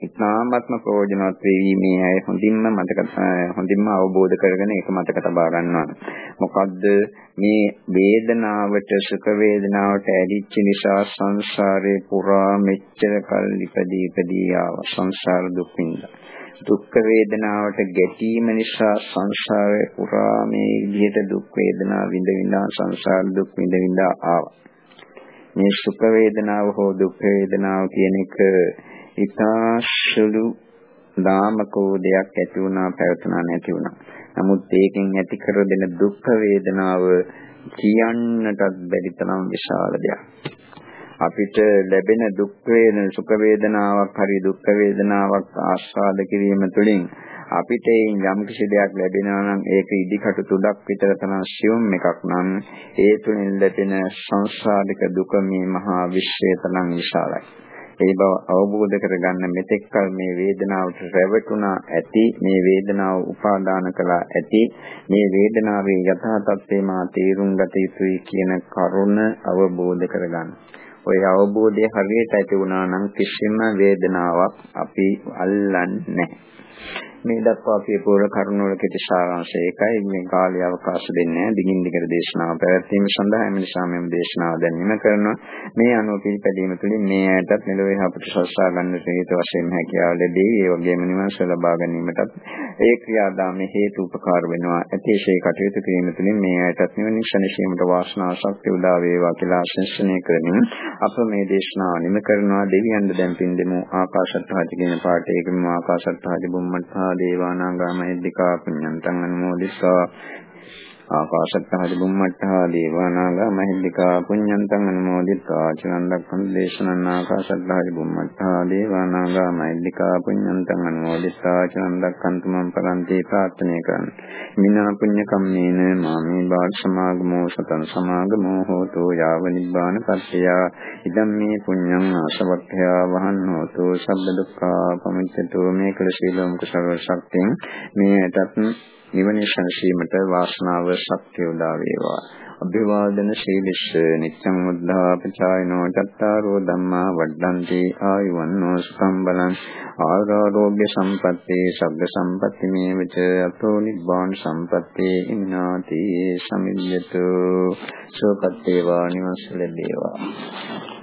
[SPEAKER 1] ඉතාමත්ම ප්‍රයෝජනවත් වෙවි මේ අය හොඳින්ම මතක හොඳින්ම අවබෝධ කරගෙන ඒක මතක තබා ගන්නවා. මොකද්ද මේ වේදනාවට සුඛ වේදනාවට ඇලිච්ච නිසා සංසාරේ පුරා මෙච්චර කල් ඉපදී ඉපදී ආව සංසාර දුක් විඳලා. දුක් වේදනාවට ගැටීම නිසා සංසාරේ පුරා මේ විදිහට දුක් වේදනා විඳ විඳා සංසාර දුක් විඳ විඳා ආවා. මේ සුඛ වේදනාව හෝ දුක් වේදනාව කියන එක ඉතාසුළු දාමකෝ දෙයක් ඇති වුණා පැවතුණා නැති වුණා. නමුත් ඒකෙන් ඇති කර දෙන දුක් වේදනාව කියන්නටත් බැරි තරම් විශාල දෙයක්. අපිට ලැබෙන දුක් වේදන සුඛ වේදනාවක් හරි දුක් වේදනාවක් ආස්වාද කිරීම තුළින් අපිට යම් කිසි දෙයක් ලැබෙනවා නම් ඒක ඉදිකටු තුඩක් විතර තරම් සියුම් එකක් නම් ඒ තුලින් ලැබෙන සංසාරික දුක මේ මහා විශ්වය තරම් විශාලයි. ඒ බව අවබෝධ කරගන්න මෙතෙක් කල මේ වේදනාවට රැවටුණා ඇති මේ වේදනාව උපාදාන කළා ඇති මේ වේදනාවේ යථා තත්ත්වය මා තේරුම් ගත යුතුයි කියන කරුණ අවබෝධ කරගන්න. ඔය අවබෝධය හරියට ඇති වුණා නම් කිසිම වේදනාවක් අපි අල්ලන්නේ නැහැ. මේ දක්වා අපි පොර කරුණ වල කෙටි සාරාංශය ඒකයි. මේ කාලය අවකාශ දෙන්නේ දිගින් දිගට දේශනාව පැවැත්වීම සඳහා එම නිසා මෙම දේශනාව දැන්වීම කරනවා මේ අනුව පිළිපැදීම තුළින් මේ ඇයටත් මෙලොවේ අපට සස්සා ගන්නට හේතු වශයෙන් හැකියාව ලැබේ ඒ වගේම නිවන් සුව ලබා ගැනීමටත් ඒ ක්‍රියාදාමයේ හේතු උපකාර වෙනවා. ඇතිශය කටයුතු කිරීම තුළින් මේ ඇයටත් නිවන ශනිශීමට වාසනාව ශක්තිය උදා වේවා කියලා ආශිර්වාදනය කරමින් අප මේ දේශනාව නිම කරනවා. දෙවියන් දැන් පින් දෙමු. ආකාශත්හාති කියන පාඩේකම ආකාශත්හාති බුම්මත්හා දේවානාගා මහිද්దికා පුඤ්ඤන්තං අනුමෝදිස්වා ආකාශත්ථ බුම්මට්ටා දේවානාගා මහිද්దికා පුඤ්ඤන්තං අනුමෝදිත්වා චිරන් රැක්කන් දේශනං ආකාශත්ථ බුම්මට්ටා දේවානාගා මහිද්దికා පුඤ්ඤන්තං අනුමෝදිත්වා චිරන් රැක්කන් තුමන් පරන්තේ ප්‍රාර්ථනා කරන් මිනා පුඤ්ඤ කම්මේන මාමේ භාග සමාගමෝ සතං සමාගමෝ හෝතෝ යාව නිබ්බාන පත්‍ය ඉදම් මේ පුඤ්ඤං ආසවක්ඛයා වහන් හෝතෝ සබ්බ දුක්ඛා පමිච්ඡතෝ මේ කළ සීලම් කුසල ශක්තියෙන් මේ ඇතත් නිවන ශනසීමට වාසනාව ශක්තිය උදා වේවා. අභිවාදන ශීලිස්ස නිච්ඡං මුද්ධාපචායනෝ චත්තාරෝ ධම්මා වඩ්ඩන්ති ආයුවන්නෝ සම්බලං ආරෝග්‍ය සම්පatti සබ්බ සම්පatti මේවච අතෝ නිබ්බාන සම්පatti ඉන්නාති සමිද්යතු සෝපත්තේවා නිවස් ලැබේවා